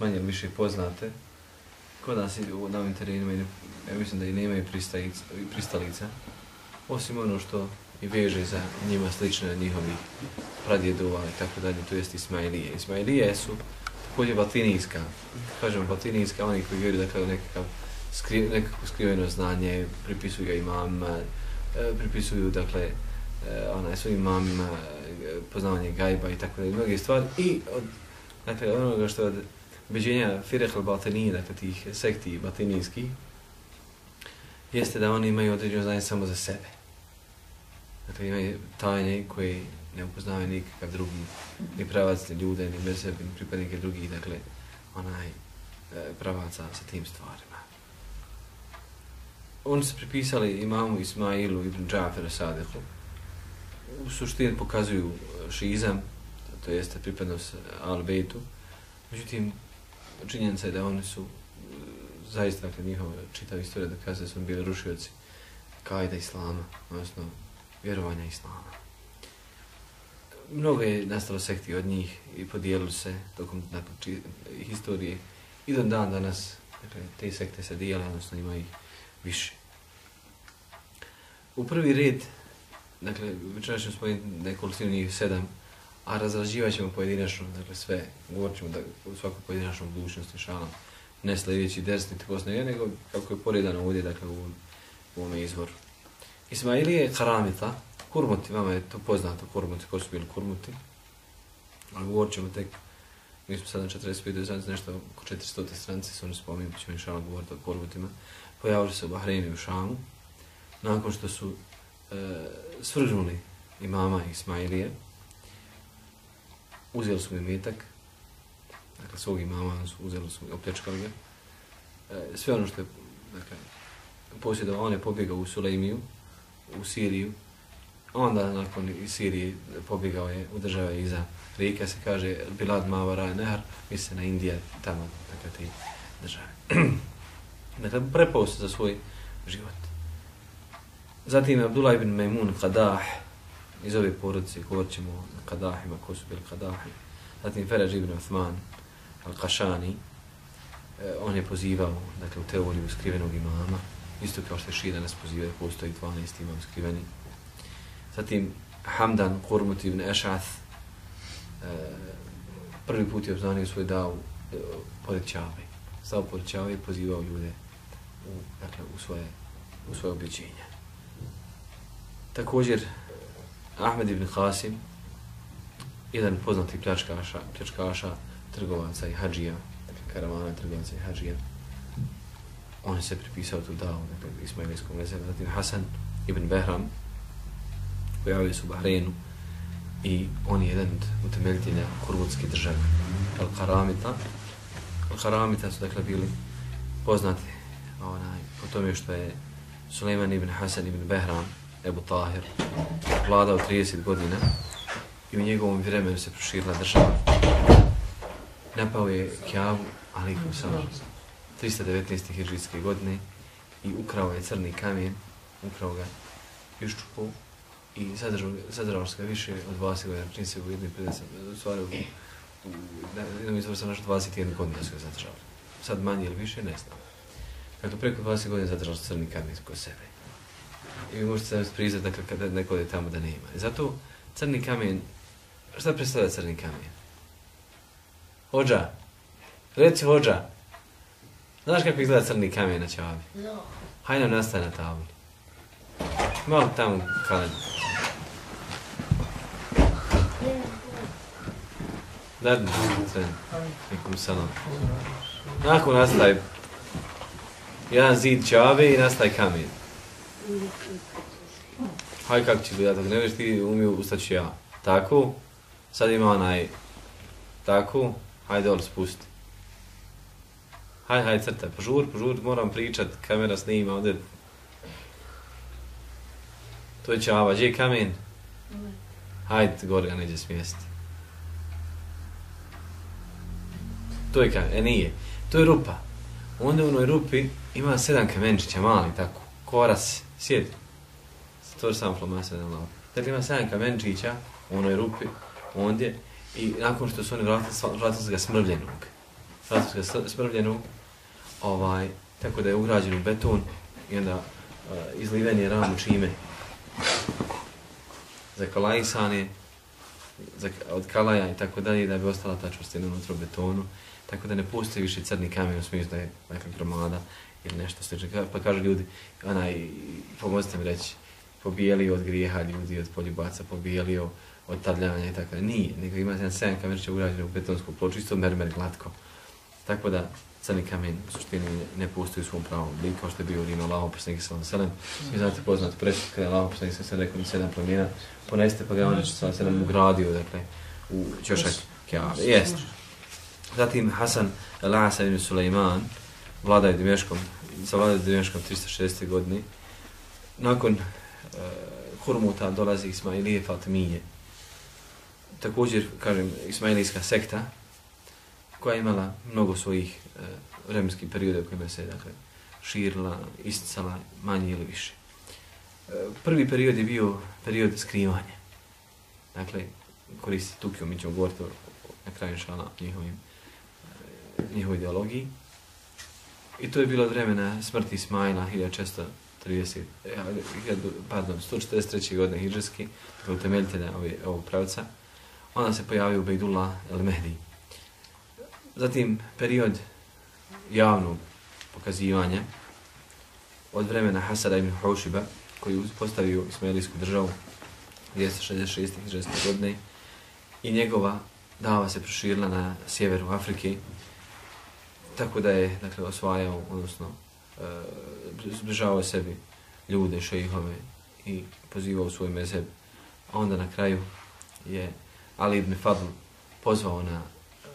manje više poznate. Kod nas na ovim terenima, ja mislim da i nemaju pristalica, osim ono što i veže za njima slične njihovi pradjedova i tako dalje, to jest Ismailije. Ismailije su također batinijska, kažemo batinijska, oni koji vjeruju dakle, nekakav skri, nekako skriveno znanje, pripisuju ga imamima, e, pripisuju dakle, e, onaj, svojim imamima e, poznavanje gajba i tako dalje, mnoge stvari. I od, dakle, onoga što od ubeđenja Firehl Batinije, dakle tih sekti batinijskih, jeste da oni imaju određeno znanje samo za sebe. Dakle, imaju tajne koje ne upoznavaju nikakav drugi, ni pravac, ni ljude, ni mezeb, ni pripadnike drugih, dakle, onaj e, pravaca sa tim stvarima. Oni su pripisali imamu Ismailu ibn Džafer Sadehu. U suštini pokazuju šizam, to jeste pripadnost Al-Bejtu. Međutim, činjenica je da oni su e, zaista, dakle, njihova čitava istorija dokazuje da su bili rušioci kajda islama, odnosno vjerovanja islama. Mnogo je nastalo sekti od njih i podijelili se tokom dakle, či, historije. I do dan danas dakle, te sekte se dijele, odnosno ima ih više. U prvi red, dakle, večera ćemo spomenuti nekolicinu njih sedam, a razraživat ćemo pojedinačno, dakle sve, govorit ćemo da u svaku pojedinačnu budućnosti šalam, ne sljedeći desni te poslije, nego kako je poredano ovdje, dakle, u, u ovome izvoru. Ismailije je karamita, kurmuti, vama je to poznato, kurmuti, ko su bili kurmuti, ali govorit ćemo tek, mi smo sad na 45. stranici, nešto oko 400. stranici, su oni spominjeni, pa ćemo inšalno govoriti o kurmutima, pojavili se u Bahreinu i u Šamu, nakon što su e, svrđuli imama Ismailije, uzeli su mi metak, dakle svog imama su uzeli su mi, opljačkali ga, e, sve ono što je, dakle, posjedovao, on je pobjegao u Sulejmiju, u Siriju, onda nakon Sirije pobjegao je u države iza rijeka, se kaže Bilad Mavara Nehar, misle na Indije, tamo, dakle, te države. dakle, prepao se za svoj život. Zatim Abdullah ibn Maimun Qadah, iz ove porodice, govorit ćemo o kadahima, ko su bili kadahi. Zatim Feraj ibn Uthman Al-Qashani, eh, on je pozivao, dakle, u teoriju skrivenog imama, isto kao što je Šida nas pozivaju, postoji 12 imam skriveni. Zatim Hamdan Qurmut ibn Ešath, e, prvi put je obznanio svoj dav e, pored Čave. Stao pored Čave i pozivao ljude u, dakle, u svoje, u svoje objeđenje. Također, Ahmed ibn Qasim, jedan poznati pljačkaša, pljačkaša trgovaca i hađija, dakle, karavana trgovaca i hađija, on se pripisao tu dao dakle, ismailijskom vezeru. Zatim Hasan ibn Behram, pojavio se u Bahreinu i on je jedan od utemeljitelja kurvudske države. Al-Karamita. Al-Karamita su dakle bili poznati onaj, po tome što je Suleiman ibn Hasan ibn Behram, Ebu Tahir, vladao 30 godina i u njegovom vremenu se proširila država. Napao je Kjavu, ali ih sam 319. hiržitske godine i ukrao je crni kamen, ukrao ga iščupo i zadržao, ga više od 20 godina, čini se u jednoj predesa, u stvari u, u jednom izvoru sam našao 21 godina su ga zadržali. Sad manje ili više, ne znam. Dakle, preko 20 godina zadržao se crni kamen kod sebe. I vi možete sam prizati dakle, kada neko je tamo da ne ima. I zato crni kamen, šta predstavlja crni kamen? Hođa, reci hođa, Znaš kako izgleda crni kamen na čavi? No. Hajde nam nastaje na tabli. Malo tamo kalen. Da, sve. Nekom salon. Nakon nastaje jedan zid čave i nastaje kamen. Hajde kako će biti, ako ne veš ti umiju, ustaću ja. Tako, sad ima onaj, tako, hajde dole spusti haj, haj, crtaj, požur, požur, moram pričat, kamera snima, ovdje. To je čava, gdje je kamen? Hajde, gore, ga neđe smijesti. To je kamen, e nije. To je rupa. Onda u onoj rupi ima sedam kamenčića, mali, tako, koras, sjedi. To je samo flomasa na lavu. Dakle, ima sedam kamenčića u onoj rupi, ondje, i nakon što su oni vratili, vratili su ga smrvljenog francusku smrvljenu, ovaj, tako da je ugrađen u beton i onda eh, uh, izliven je ram čime. Zakalajisan je od kalaja i tako dalje da bi ostala ta čvrstina unutra u betonu. Tako da ne pusti više crni kamen u smislu da je neka gromada ili nešto slično. Pa kažu ljudi, onaj, pomozite mi reći, pobijelio od grijeha ljudi, od poljubaca, pobijelio od tadljavanja i tako da. Nije, nego ima jedan sedam kamerća urađen u betonsku ploču, isto mermer glatko. Tako da crni kamen u suštini ne pusti u svom pravom obliku, kao što je bio u Rima, Allaho poslanik sallam sallam. Vi znate poznat presud kada je Allaho poslanik sallam rekao mi sedam plemena, poneste pa ga on sallam sallam ugradio, dakle, u čošak Kjave. Jest. Zatim Hasan al-Asa ibn Suleiman, vladaju Dimeškom, zavladaju Dimeškom 360. godini. Nakon uh, Hurmuta dolazi Ismailije Fatimije. Također, kažem, Ismailijska sekta, koja je imala mnogo svojih uh, vremenskih perioda u kojima se dakle, širila, isticala manje ili više. E, prvi period je bio period skrivanja. Dakle, koristi Tukio, mi ćemo govoriti na kraju šala njihovim, njihovoj ideologiji. I to je bilo od vremena smrti Ismaila 1630, pardon, 143. godine hijđarski, dakle utemeljitelja ovog pravca. Onda se pojavio Bejdullah el-Mehdi. Zatim period javnog pokazivanja od vremena Hasara ibn Haušiba, koji je postavio Ismailijsku državu 266. hijđarske godine i njegova dava se proširila na sjeveru Afrike, tako da je dakle, osvajao, odnosno e, zbližavao sebi ljude, šejhove i pozivao svoj mezheb. A onda na kraju je Ali ibn Fadl pozvao na e,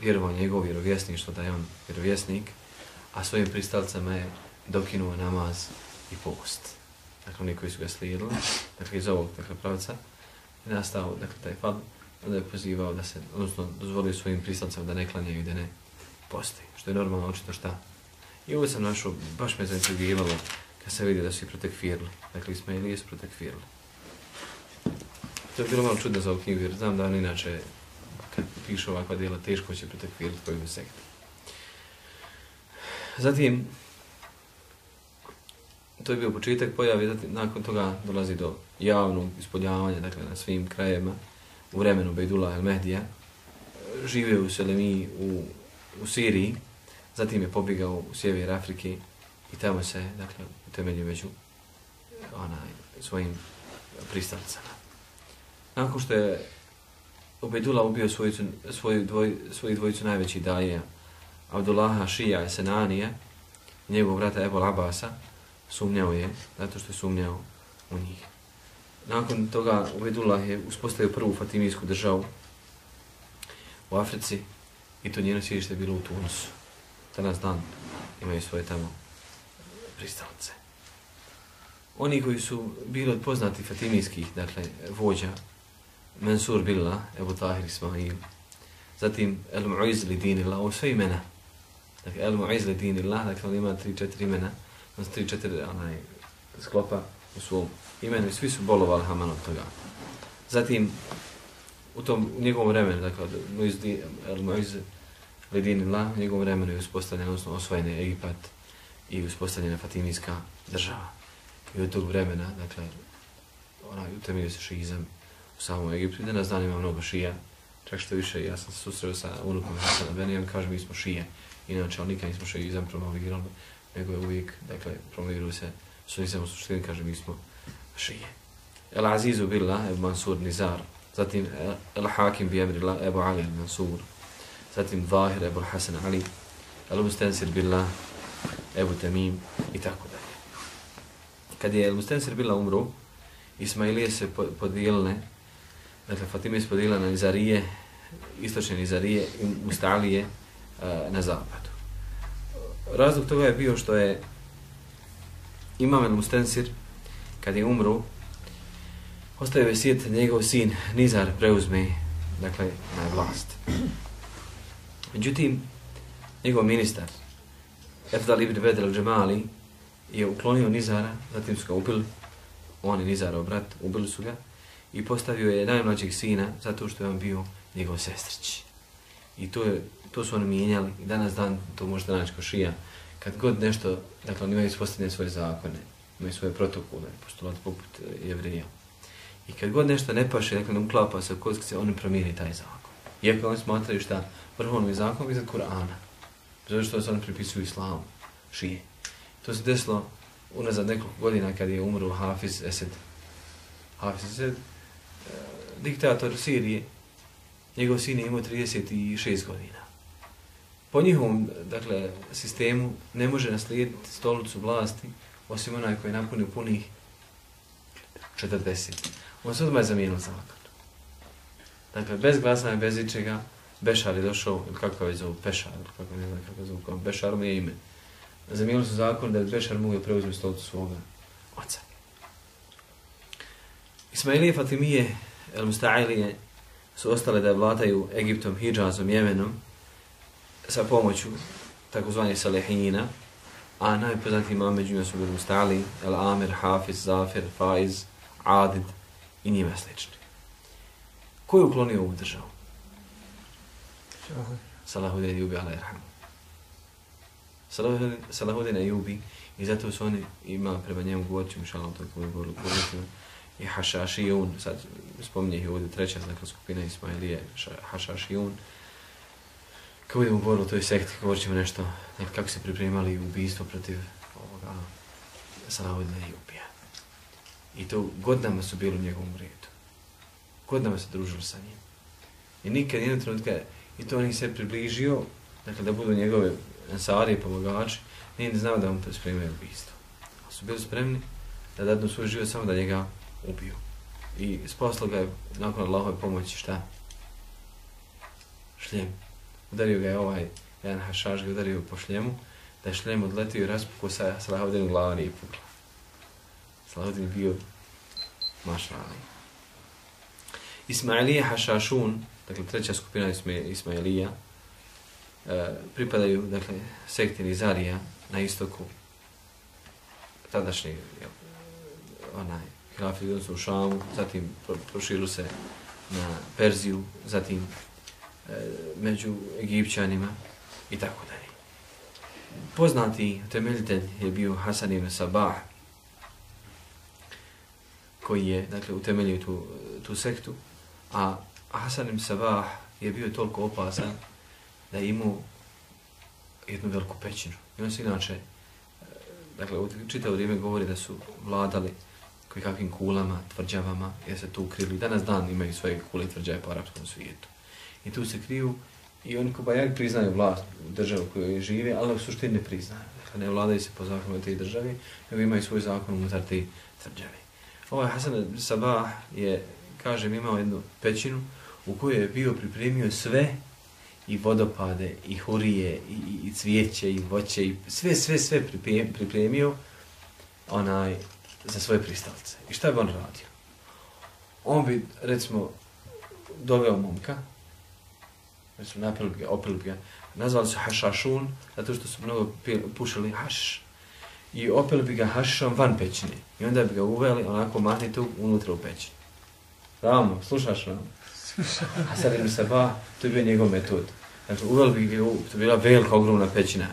vjerovanje njegov vjerovjesništvo, da je on vjerovjesnik, a svojim pristalcama je dokinuo namaz i post. Dakle, oni koji su ga slijedili, dakle, iz ovog dakle, pravca, je nastao dakle, taj Fadl, onda je pozivao da se, odnosno dozvolio svojim pristalcama da ne klanjaju i da ne posti, što je normalno očito šta. I ovo sam našao, baš me zaintrigivalo kad se vidi da su ih protekfirili. Dakle, Ismailije su protekfirili. To je bilo malo čudno za ovu knjigu, jer znam da on inače, kad piše ovakva djela, teško će protekfiriti koju bi sektu. Zatim, to je bio početak pojave, zatim, nakon toga dolazi do javnog ispoljavanja, dakle, na svim krajevima, u vremenu Bejdula el-Mehdija, žive u Selemi u u Siriji, zatim je pobjegao u sjever Afrike i tamo se, dakle, utemelju među onaj, svojim pristalicama. Nakon što je Ubejdula ubio svoju, svoju dvoj, svoju dvojicu najvećih daje, Abdullaha, Šija i Senanije, njegov vrata Ebol Abasa, sumnjao je, zato što je sumnjao u njih. Nakon toga Ubejdullah je uspostavio prvu fatimijsku državu u Africi, I to njeno sjedište je bilo u Tunisu. Danas dan imaju svoje tamo pristalice. Oni koji su bili od poznati fatimijskih, dakle, vođa, Mansur Billah, Ebu Tahir Ismail, zatim El Mu'iz li dinillah, ovo sve imena. Dakle, El Mu'iz li dinillah, dakle, on ima tri, četiri imena, on tri, četiri onaj, sklopa u svom imenu i svi su bolovali Haman od toga. Zatim, u tom njegovom vremenu, dakle, Muiz Ledin La, u njegovom vremenu je uspostavljen, odnosno osvojen Egipat i uspostavljena Fatimijska država. I od tog vremena, dakle, ona utemeljuje se šizam u samom Egiptu. I danas dan ima mnogo šija, čak što više, ja sam se susreo sa unukom Hasana Beni, kaže mi smo šije. Inače, on nikad nismo šizam promovirali, nego je uvijek, dakle, promoviruju se sunizam u suštini, kaže mi smo šije. El Azizu Billah, Ebu Mansur Nizar, zatim eh, Al-Hakim bi Amrillah Ebu Ali al-Mansur, zatim Zahir Ebu Hasan Ali, Al-Mustensir Billah Ebu Tamim i tako dalje. Kad je Al-Mustensir Billah umru, Ismailije se podijelile, dakle Fatime se podijelile na Nizarije, istočne Nizarije i Mustalije eh, na zapadu. Razlog toga je bio što je Imam Al-Mustensir, kad je umru, ostaje ovaj vesijet njegov sin Nizar preuzme dakle, na vlast. Međutim, njegov ministar, Efdal ibn Bedr al-đemali, je uklonio Nizara, zatim su ga ubili, on je Nizarov brat, ubili su ga, i postavio je najmlađeg sina zato što je on bio njegov sestrić. I to, je, to su oni mijenjali i danas dan to možete naći ko šija. Kad god nešto, dakle oni imaju ispostavljene svoje zakone, imaju svoje protokole, postulat poput eh, jevrija. I kad god nešto ne paše, dakle ne uklapa se u kockice, oni promijeni taj zakon. Iako oni smatraju šta vrhovni zakon iza Kur'ana. Zato što se oni pripisuju islamu, šije. To se desilo unazad nekoliko godina kad je umro Hafiz Esed. Hafiz Esed, e, diktator Sirije, njegov sin je imao 36 godina. Po njihovom dakle, sistemu ne može naslijediti stolicu vlasti osim onaj koji je napunio punih 40. On se odmah je zamijenio zakon. Dakle, bez glasanja, bez ičega, Bešar je došao, ili kako je zovu, Pešar, ili kako ne znam kako je zovu, Bešar mu je ime. Zamijenili su zakon da je Bešar mogao preuzeti stolicu svoga oca. Ismailije Fatimije, El Musta'ilije, su ostale da vladaju Egiptom, Hidžazom, Jemenom sa pomoću takozvanje Salihina, a najpoznatiji imam među njima su bili Musta'ili, El Amir, Hafiz, Zafir, Faiz, Adid i njima slični. Ko je uklonio ovu državu? Salahudin Ejubi, ala irhamu. Salahudin Ejubi, i zato su oni ima prema njemu govorit ćemo šalom to kako je govorili i Hašašijun, sad spominje ih ovdje treća znaka skupina Ismailije, Hašašijun. Kako idemo govorili o toj sekti, govorit ćemo nešto, nek, kako se pripremali ubistvo protiv ovoga Salahodina Ejubija. I to godinama su bili u njegovom redu. Godinama se družili sa njim. I nikad jednog trenutka, i to on se približio, dakle da budu njegove ansari i pomagači, nije ni znao da on to spremaju ubijstvo. Ali su bili spremni da dadnu svoj život samo da njega ubiju. I spaslo ga je nakon Allahove pomoći šta? Šljem. Udario ga je ovaj jedan hašaž ga udario po šljemu, da je šljem odletio i raspuko sa Salahodin glava nije pukla. Salahuddin je bio mašalaj. Ismailija Hašašun, dakle treća skupina Ismailija, e, pripadaju dakle, sekti Nizarija na istoku tadašnji onaj hilafiju u Šamu, zatim proširu se na Perziju, zatim e, među Egipćanima i tako dalje. Poznati temeljitelj je bio Hasan ibn Sabah, koji je dakle, utemeljio tu, tu sektu, a Hasan ibn Sabah je bio toliko opasan da je imao jednu veliku pećinu. I on se inače, dakle, čitao vrijeme govori da su vladali koji kakvim kulama, tvrđavama, jer se tu ukrili. Danas dan imaju svoje kule i tvrđave po arapskom svijetu. I tu se kriju i oni ko bajak priznaju vlast u državu kojoj žive, ali u suštini ne priznaju. Dakle, ne vladaju se po zakonu te države, nego imaju svoj zakon unutar te tvrđave. Ovaj Hasan Sabah je, kažem, imao jednu pećinu u kojoj je bio pripremio sve i vodopade, i hurije, i, i, i cvijeće, i voće, i sve, sve, sve pripremio onaj, za svoje pristalce. I šta bi on radio? On bi, recimo, doveo momka, recimo, napili ga, opili ga, nazvali su hašašun, zato što su mnogo pušili haš. I opili bi ga hašom van pećine. I onda bi ga uveli onako mahnitu unutra u pećini. Ramo, slušaš nam? A sad im se ba, to je bio njegov metod. Dakle, uveli bi ga, to je bila velika, ogromna pećina.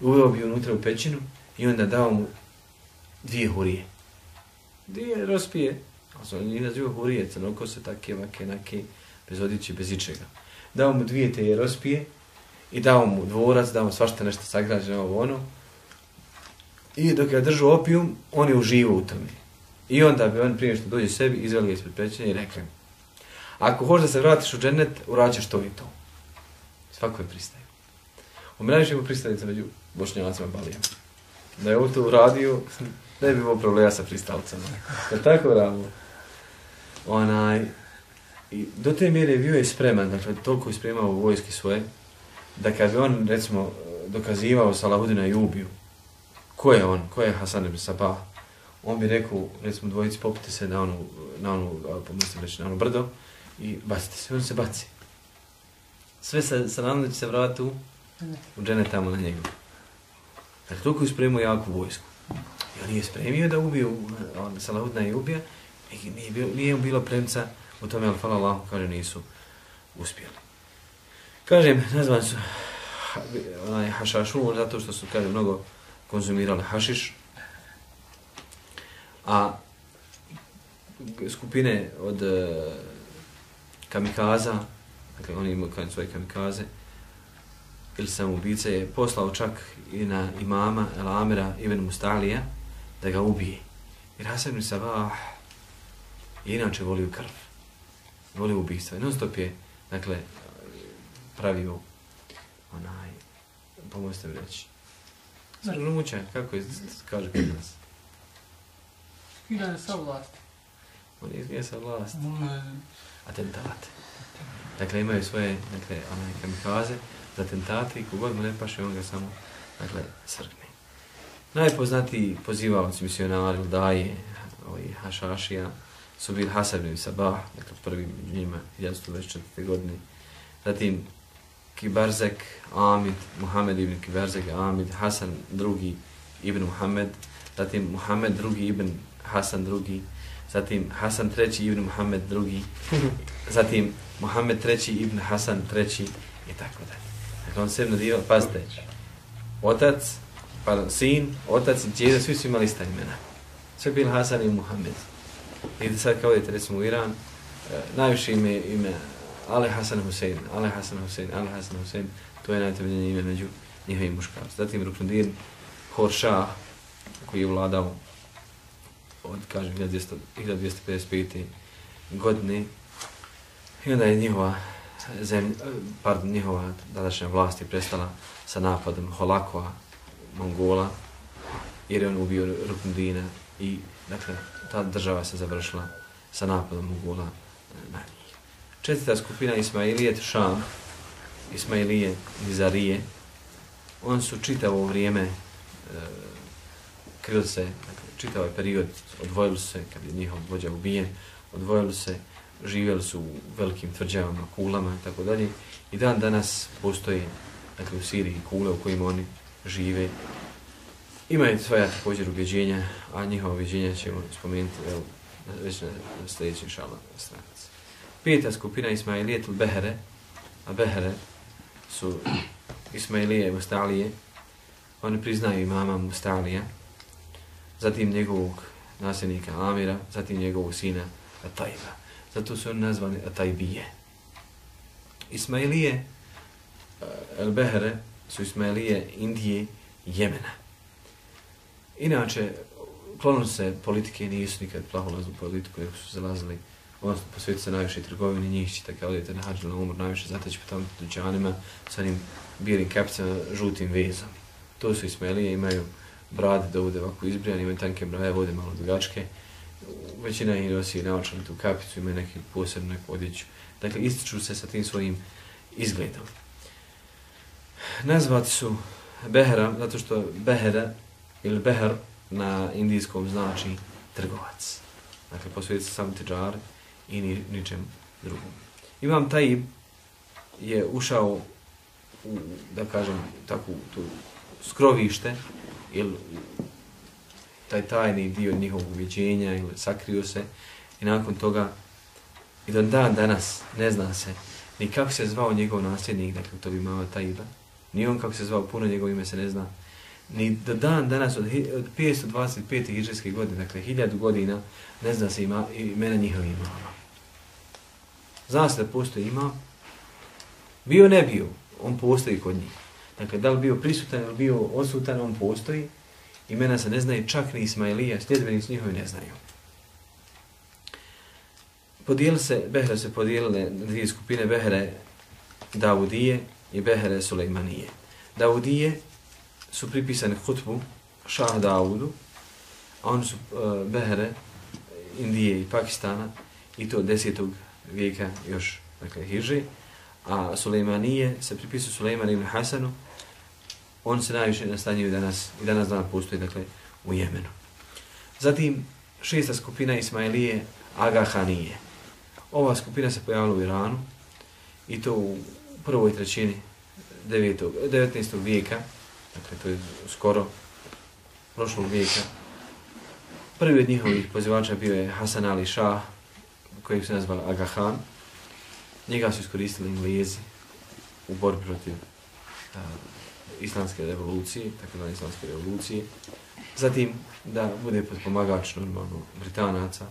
Uveo bi unutra u pećinu i onda dao mu dvije hurije. Dvije raspije. A su oni nazivaju hurije, crnoko se take, vake, nake, bez odići, bez ičega. Dao mu dvije te raspije i dao mu dvorac, dao mu svašta nešto sagrađeno ovo ono. I dok je držao opijum, on je uživo u tome. I onda bi on prije što dođe sebi, izveli ga ispred pećenja i rekli Ako hoćeš da se vratiš u džennet, uraćaš to i to. Svako je pristaje. U najviše mu pristaje među bošnjavacima balijama. Da je ovo to uradio, ne bi imao problema sa pristalcama. Da tako ramo? Onaj, i do te mjere bio je spreman, dakle, toliko je spremao vojske svoje, da kad bi on, recimo, dokazivao Salahudina i ubiju, ko je on, ko je Hasan ibn Sabah, on bi rekao, recimo, dvojici, popite se na onu, na onu, pomislim reći, na onu brdo i bacite se, on se baci. Sve sa, sa da će se vratiti u, u džene tamo na njegu. Dakle, toliko je spremao jaku vojsku. I on nije spremio da ubije, on Salahudna je ubija, i nije, bio, nije bilo premca u tome, ali hvala Allah, kaže, nisu uspjeli. Kažem, nazvan su onaj hašašun zato što su, kažem, mnogo konzumirali hašiš. A skupine od uh, kamikaza, dakle oni imaju kao svoje kamikaze, ili sam ubice, je poslao čak i na imama El Amira Ibn Mustalija da ga ubije. Jer Hasan ibn Sabah je inače volio krv. Volio ubistva. Non stop je, dakle, pravio onaj, pomozite mi reći. Znači, Rumuća, kako je, kaže kod nas? Skidanje sa vlasti. On je sa vlasti. Atentate. Dakle, imaju svoje, dakle, onaj kamikaze za atentate i kogod mu ne paše, on ga samo, dakle, srgne. Najpoznatiji pozivavac misionari, daje, ovaj, Hašašija, su bili Hasan ibn Sabah, dakle, prvi među njima, 1924. godine. Zatim, Kibarzek, Amid, Muhammed ibn Kibarzek, Amid, Hasan drugi ibn Muhammed, zatim Muhammed drugi ibn Hasan drugi, zatim Hasan treći ibn Muhammed drugi, zatim Muhammed treći ibn Hasan treći i tako dalje. Dakle, on se nadio, pazite, otac, pa sin, otac i djeda, svi su imali ista imena. Sve bili Hasan i Muhammed. I sad kao vidite, recimo u Iran, eh, najviše ime, ime Ale Hasan Hussein, Ale Hasan Hussein, Ale Hasan Hussein, to je najtemeljenje ime među njihovim muškarci. Zatim Ruknudin Horša, koji je vladao od, kažem, 1255. godine, i onda je njihova zemlja, pardon, njihova današnja vlast je prestala sa napadom Holakova, Mongola, jer je on ubio Ruknudina i, dakle, ta država se završila sa napadom Mongola na njih. Četvrta skupina Ismailijet Šam, Ismailije Nizarije, on su čitavo vrijeme e, krili se, dakle, čitav ovaj period, odvojili se, kad je njihov vođa ubijen, odvojili se, živjeli su u velikim tvrđavama, kulama i tako dalje. I dan danas postoje dakle, u Siriji kule u kojima oni žive. Imaju svoja također ubjeđenja, a njihova ubjeđenja ćemo spomenuti evo, već na sljedećem šalama stranici. Peta skupina Ismailijet ili Behere, a Behere su Ismailije i Mustalije, oni priznaju imama Mustalija, zatim njegovog nasljednika Amira, zatim njegovog sina Atajba. Zato su oni nazvani Atajbije. Ismailije, eh, El Behere, su Ismailije Indije i Jemena. Inače, klonu se politike, nisu nikad plaholaznu politiku, nego su zalazili odnosno posvjeti se najviše trgovini, njih ćete kad odete na hađu na umor, najviše zateći po tamo dućanima sa onim bijelim kapicama, žutim vezom. To su Ismailije, imaju brade da bude ovako izbrijani, imaju tanke brade, vode malo dugačke. Većina ih nosi naočan tu kapicu, imaju neki posebnu neku odjeću. Dakle, ističu se sa tim svojim izgledom. Nazvati su Behera, zato što Behera ili Beher na indijskom znači trgovac. Dakle, posvjeti se sam tiđari i ni, ničem drugom. Imam taj je ušao u, da kažem, takvu tu skrovište ili taj tajni dio njihovog uvjeđenja ili sakrio se i nakon toga i do dan danas ne zna se ni kako se zvao njegov nasljednik, dakle to bi mama Taiba, ni on kako se zvao, puno njegov ime se ne zna, ni do dan danas od, od 525. hiđarske godine, dakle 1000 godina, ne zna se ima, imena njihovih imama. Zna se da postoji ima, bio ne bio, on postoji kod njih. Dakle, da li bio prisutan ili bio odsutan, on postoji. Imena se ne znaju, čak ni Ismailija, sljedbenici njihovi ne znaju. Podijeli se, Behre se podijelile na dvije skupine, Behre Davudije i Behre Sulejmanije. Davudije su pripisani hutbu Šah Davudu, a oni su uh, Behre Indije i Pakistana i to desetog vijeka još, dakle, Hiži, a Sulejmanije se pripisuje Sulejman ibn Hasanu, on se najviše nastanjuje danas, i danas dana postoji, dakle, u Jemenu. Zatim, šesta skupina Ismailije, Agahanije. Ova skupina se pojavila u Iranu, i to u prvoj trećini 9. 19. vijeka, dakle, to je skoro prošlog vijeka. Prvi od njihovih pozivača bio je Hasan Ali Shah, kojeg se nazvala Aga Khan. Njega su iskoristili Englezi u borbi protiv uh, islamske revolucije, tako da islamske revolucije. Zatim da bude pomagač normalno Britanaca.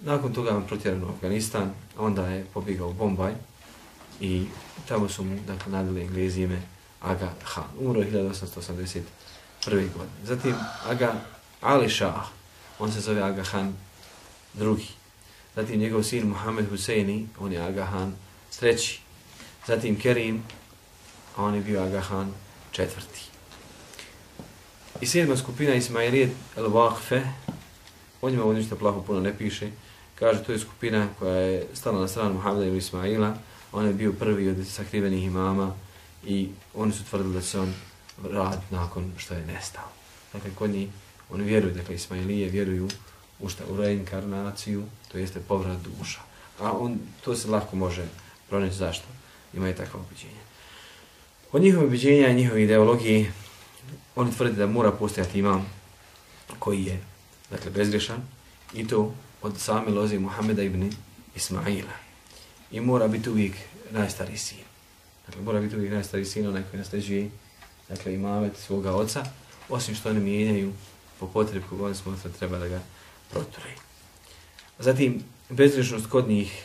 Nakon toga je protjeran u Afganistan, onda je pobjegao u Bombaj i tamo su mu dakle, nadali Englezi ime Aga Khan. Umro je 1881. godine. Zatim Aga Ali Shah, on se zove Aga Khan drugi. Zatim njegov sin Mohamed Huseini, on je Aga Khan treći. Zatim Kerim, on je bio Aga Khan četvrti. I sedma skupina Ismailije el-Waqfe, o njima ovdje ništa plaho puno ne piše, kaže to je skupina koja je stala na stranu Muhammeda ibn Ismaila, on je bio prvi od sakrivenih imama i oni su tvrdili da se on rad nakon što je nestao. Dakle, kod njih, oni vjeruju, dakle, Ismailije vjeruju u šta, u reinkarnaciju, to jeste povrat duša. A on, to se lako može pronaći zašto. Imaju takva ubiđenja. Od njihove ubiđenja i njihove ideologije, oni tvrde da mora postojati imam koji je, dakle, bezgrešan, i to od same loze Muhameda ibn Ismaila. I mora biti uvijek najstariji sin. Dakle, mora biti uvijek najstariji sin, onaj koji nasteđuje, dakle, imamet svoga oca, osim što oni mijenjaju po potrebi koga oni smatra treba da ga proturi. Zatim, bezgrešnost kod njih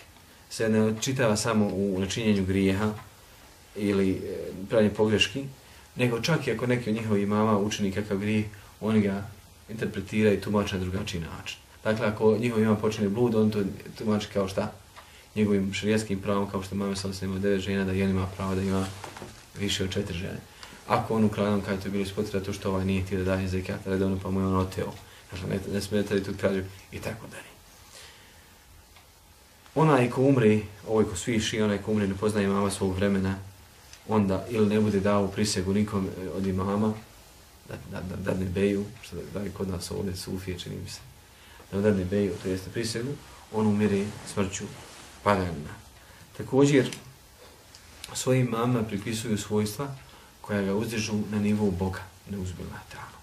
se ne čitava samo u načinjenju grijeha ili e, pravnje pogreški, nego čak i ako neki od njihovi mama učini kakav grijeh, oni ga interpretiraju i tumače na drugačiji način. Dakle, ako njihov ima počne blud, on to tumači kao šta? Njegovim šarijeskim pravom, kao što mame sam se imao devet žena, da jedan ima pravo da ima više od četiri žene. Ako on ukradom kada to bilo ispotreba, to što ovaj nije htio da daje zekijata redovno, pa mu je on oteo. Dakle, ne, ne smijete tu krađu i tako dalje. Onaj ko umri, ovaj ko sviši, onaj ko umri ne poznaje mama svog vremena, onda ili ne bude dao prisegu nikom od imama, da, da, da, da ne beju, što da, da je kod nas ovdje sufije, čini mi se, da da ne beju, to jeste prisegu, on umire smrću paralelna. Također, svojim mama pripisuju svojstva koja ga uzdižu na nivou Boga, ne uzbilna tamo.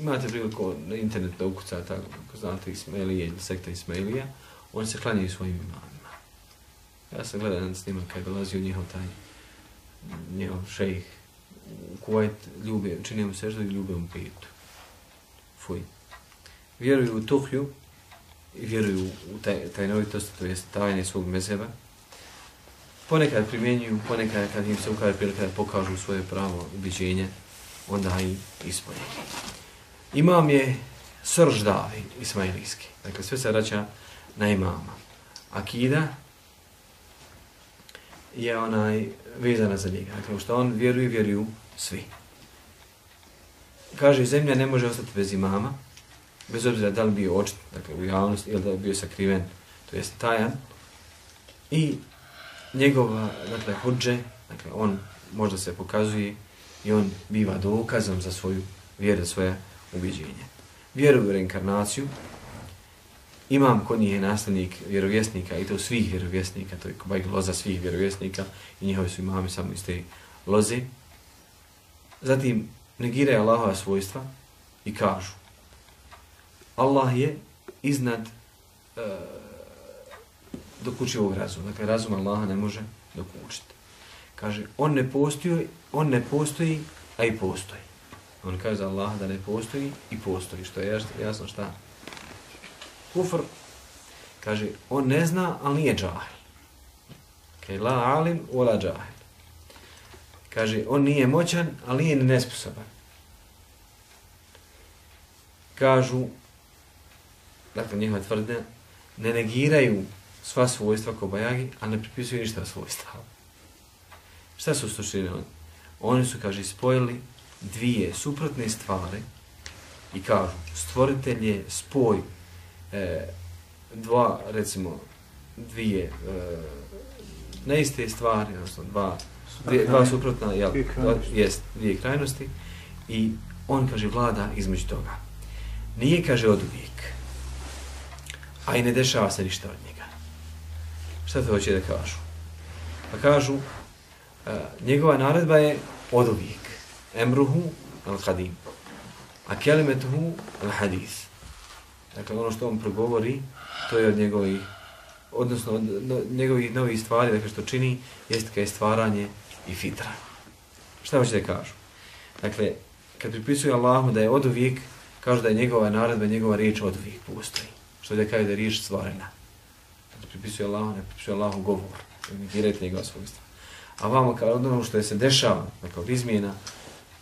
Imate priliku na internetu da ukucate, ako znate Ismailije ili sekta Ismailija, oni se klanjaju svojim imamima. Ja sam gledao jedan snimak kada je dolazio njihov taj, njihov šejh u Kuwait, ljube, čini mu seždu i ljube mu pitu. Fuj. Vjeruju u tuhju i vjeruju u taj, tajnovitost, to jest tajne svog mezeba. Ponekad primjenjuju, ponekad kad im se ukaže prilika da pokažu svoje pravo ubiđenje, onda i ispolje. Imam je srž davi ismailijski. Dakle, sve se vraća na imama. Akida, je onaj vezana za njega. Dakle, što on vjeruje, vjeruju svi. Kaže, zemlja ne može ostati bez imama, bez obzira da li bio očit, dakle, u javnosti, ili da li bio sakriven, to jest tajan. I njegova, dakle, hođe, dakle, on možda se pokazuje i on biva dokazom za svoju vjeru, svoje ubiđenje. Vjeruju u reinkarnaciju, imam kod njih je nastavnik vjerovjesnika i to svih vjerovjesnika, to je kobajk loza svih vjerovjesnika i njihovi su imami samo iz te loze. Zatim negiraju Allahova svojstva i kažu Allah je iznad e, uh, dokučivog razuma. Dakle, razum Allaha ne može dokučiti. Kaže, on ne postoji, on ne postoji, a i postoji. On kaže za Allaha da ne postoji i postoji, što je jasno šta? kufr, kaže, on ne zna, ali nije džahil. Kaže, la alim, ola džahil. Kaže, on nije moćan, ali nije nesposoban. Kažu, dakle, njihova tvrdnja, ne negiraju sva svojstva Kobajagi, a ne pripisuju ništa svojstva. Šta su suštine oni? Oni su, kaže, spojili dvije suprotne stvari i kažu, stvoritelj je spoj e, dva, recimo, dvije e, neiste stvari, odnosno dva, dvije, dva suprotna, jel, dva, jest, dvije krajnosti, i on, kaže, vlada između toga. Nije, kaže, od uvijek, a i ne dešava se ništa od njega. Šta to hoće da kažu? Pa kažu, e, njegova naredba je od uvijek. Emruhu al-kadim, A kelimetuhu al-hadis. Dakle, ono što on progovori, to je od njegovih odnosno od no, njegovih novih stvari, dakle što čini, jeste kao je stvaranje i fitra. Šta hoće da kažu? Dakle, kad pripisuju Allahu da je od uvijek, kažu da je njegova naredba, njegova riječ od uvijek postoji. Što da kaže da je riječ stvorena. Kad pripisuju Allahu, ne pripisuju Allahu govor. Negirajte njegova svojstva. A vamo kao od ono što je se dešava, dakle od izmjena,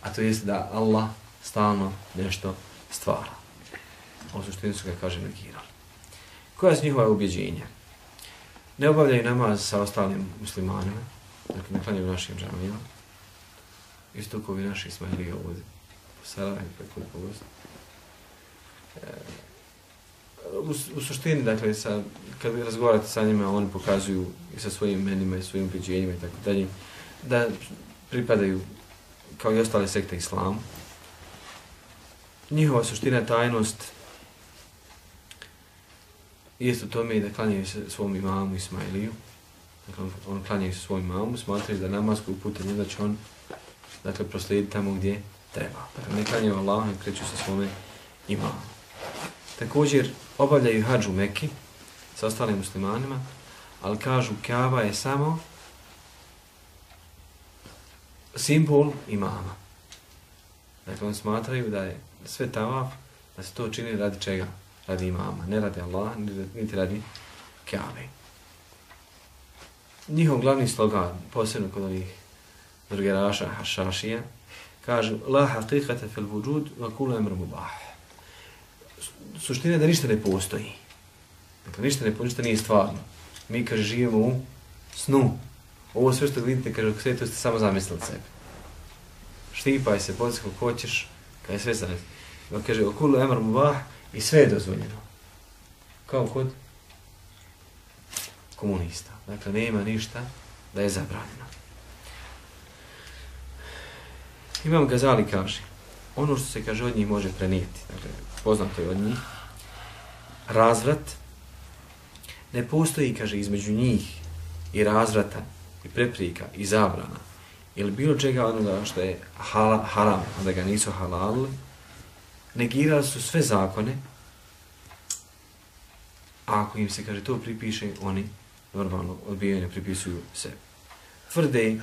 a to jest da Allah stalno nešto stvara. Ovo suštini su ga kaže negirali. Koja su njihova ubjeđenja? Ne obavljaju namaz sa ostalim muslimanima, dakle ne klanjaju našim džamijama, isto kao vi naši Ismailije ovdje, u Sarajevo, preko Pogost. E, u, u suštini, dakle, sa, kad razgovarate sa njima, oni pokazuju i sa svojim imenima i svojim ubjeđenjima i tako dalje, da pripadaju kao i ostale sekte islamu. Njihova suština tajnost Jeste u tome da klanjaju se svom imamu Ismailiju. Dakle, on, on klanjaju se svom imamu, smatraju da namaz koji puta njega će on dakle, proslijediti tamo gdje treba. Dakle, ne klanjaju Allah, ne kreću se svome imamu. Također, obavljaju hađu Mekki sa ostalim muslimanima, ali kažu Kaaba je samo simbol imama. Dakle, on smatraju da je sve tavaf, da se to čini radi čega? radi imama, ne radi Allah, niti radi Kaabe. Njihov glavni slogan, posebno kod ovih drugeraša, hašašija, kaže La haqiqata fil vujud wa kulu emr mubah. Suština je da ništa ne postoji. Dakle, ništa ne postoji, ništa nije stvarno. Mi, kaže, živimo u snu. Ovo sve što vidite, kaže, sve to ste samo zamislili sebe. Štipaj se, podsjeti kako hoćeš, kada je sve zamislili. Ono kaže, okulu emar mubah, I sve je dozvoljeno. Kao kod komunista. Dakle, nema ništa da je zabranjeno. Imam Gazali kaže, ono što se kaže od njih može prenijeti, dakle, poznato je od njih, razvrat ne postoji, kaže, između njih i razvrata i preprika i zabrana ili bilo čega onoga što je haram, a da ga nisu halalili, negirali su sve zakone, a ako im se kaže to pripiše, oni normalno odbijaju pripisuju se. Tvrde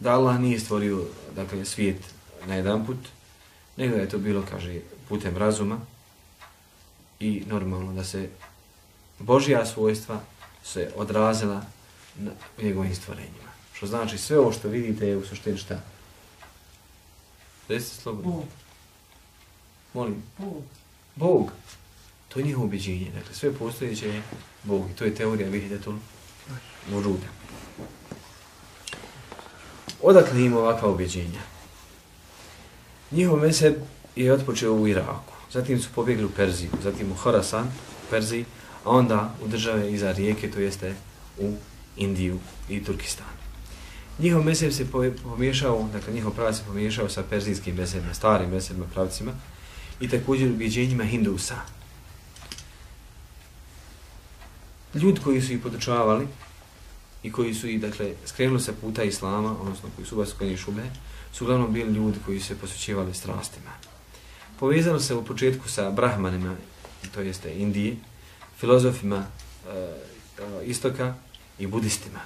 da Allah nije stvorio dakle, svijet na jedan put, nego je to bilo, kaže, putem razuma i normalno da se Božja svojstva se odrazila njegovim stvorenjima. Što znači sve ovo što vidite je u suštini šta? Reste slobodno. Molim. Bog. Bog. To je njihovo ubeđenje. Dakle, sve postojeće je Bog. I to je teorija vihidetul muruda. Odakle ima ovakva ubeđenja? Njihov mesed je otpočeo u Iraku. Zatim su pobjegli u Perziju. Zatim u Horasan, u Perziji. A onda u države iza rijeke, to jeste u Indiju i Turkistan. Njihov mesed se pomiješao, dakle njihov pravac se pomiješao sa perzijskim mesedima, starim mesedima, pravcima i također ubjeđenjima Hindusa. Ljudi koji su ih podučavali i koji su ih, dakle, skrenuli sa puta Islama, odnosno koji su vas kojeni šube, su uglavnom bili ljudi koji se posvećivali strastima. Povezano se u početku sa brahmanima, to jeste Indije, filozofima e, istoka i budistima.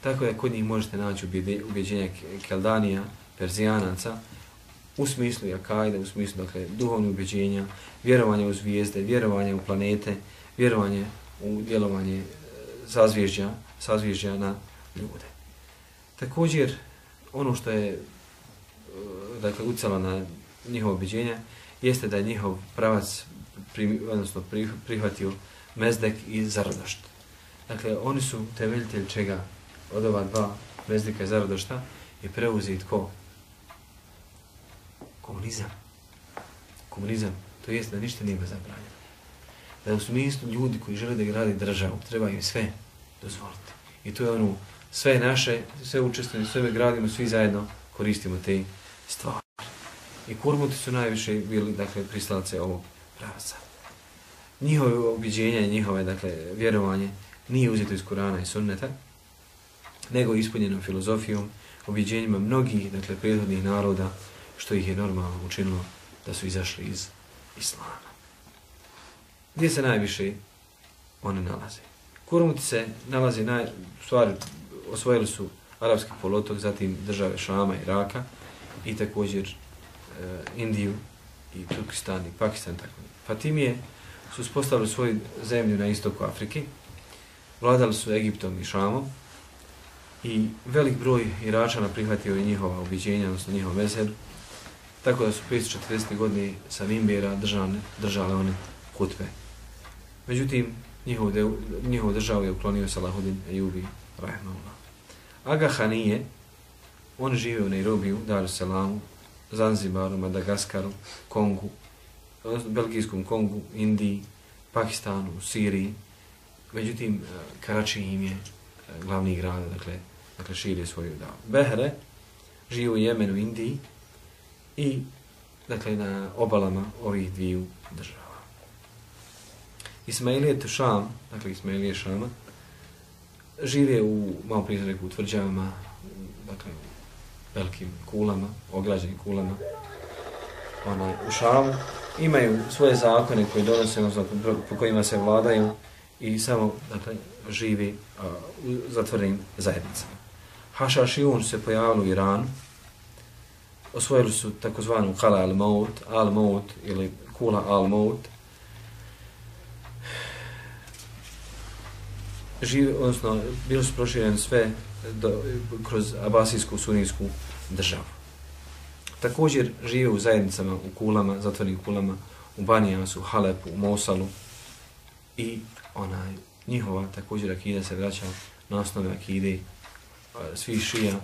Tako da kod njih možete naći ubjeđenja Keldanija, Perzijanaca, u smislu jakajda, u smislu dakle, duhovne ubeđenja, vjerovanje u zvijezde, vjerovanje u planete, vjerovanje u djelovanje e, sazvježđa, sazvježđa na ljude. Također, ono što je e, dakle, ucelo na njihovo ubeđenja, jeste da je njihov pravac primi, odnosno prihvatio mezdek i zaradošt. Dakle, oni su temeljitelj čega od ova dva mezdika i zaradošta je preuzit ko? komunizam. Komunizam, to jest da ništa nije zabranjeno. Da u smislu ljudi koji žele da gradi državu, treba im sve dozvoliti. I to je ono, sve naše, sve učestvene, sve gradimo, svi zajedno koristimo te stvari. I kurmuti su najviše bili, dakle, pristalce ovog pravca. Njihove objeđenja i njihove, dakle, vjerovanje nije uzeto iz Kurana i Sunneta, nego ispunjenom filozofijom, objeđenjima mnogih, dakle, prijedhodnih naroda, što ih je normalno učinilo da su izašli iz islama. Gdje se najviše one nalaze? Kurmuti se nalazi naj, u stvari, osvojili su arapski polotok, zatim države Šama i Iraka i također e, Indiju i Turkistan i Pakistan. Tako. Fatimije pa su spostavili svoju zemlju na istoku Afrike, vladali su Egiptom i Šamom i velik broj Iračana prihvatio je njihova ubiđenja, odnosno njihov mezer, tako da su 540. godine sa Mimbera držane, držale one hutbe. Međutim, njihov, de, njihov državu je uklonio Salahudin Ejubi, rahmanullah. Aga Hanije, on žive u Nairobiju, Dar es Zanzibaru, Madagaskaru, Kongu, Belgijskom Kongu, Indiji, Pakistanu, Siriji. Međutim, e, Karači im je e, glavni grad, dakle, dakle širi svoju davu. Behre živi u Jemenu, Indiji i dakle, na obalama ovih dviju država. Ismailije Tušam, dakle Ismailije Šama, žive u, malo prije rekao, u tvrđavama, dakle, velikim kulama, ograđenim kulama, onaj, u Šamu, imaju svoje zakone koje donose, odnosno po kojima se vladaju i samo, dakle, živi a, u zatvorenim zajednicama. Hašašijun se pojavili u Iranu, osvojili su takozvanu Kala al-Maut, al-Maut ili Kula al-Maut, žive, odnosno, bili su prošireni sve do, kroz abasijsku, sunijsku državu. Također žive u zajednicama, u kulama, zatvornim kulama, u Banijasu, Halepu, u Mosalu i onaj, njihova također akida se vraća na osnove akide e, svi šija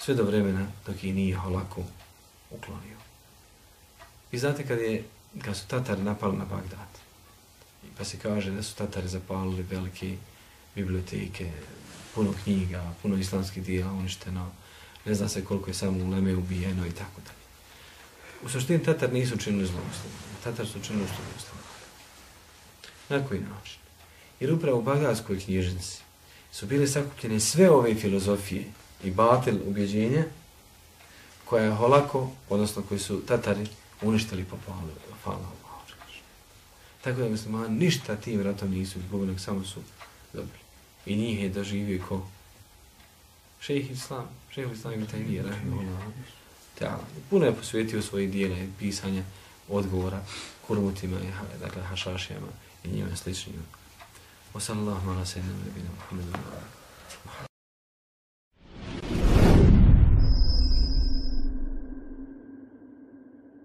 sve do vremena dok i nije holako uklonio. I znate kad, je, kad su Tatari napali na Bagdad, pa se kaže da su Tatari zapalili velike biblioteke, puno knjiga, puno islamskih dijela uništeno, ne zna se koliko je samo uleme ubijeno i tako dalje. U suštini Tatar nisu učinili zlo muslimani. Tatar su učinili što muslimani. Na koji način? Jer upravo u Bagadskoj knjižnici su bile sakupljene sve ove filozofije i batel ubjeđenja koja je holako, odnosno koji su Tatari uništili po falu. Tako da muslimani ništa tim ratom nisu izgubili, samo su dobili. I njih je doživio ko šejih islam, šejih islam ibn Taymiye, rahimahullah. Ta, puno je posvetio svoje dijela i pisanja odgovora kurmutima i dakle, hašašijama i njima sličnjima. Wa sallallahu ala sayyidina Muhammedu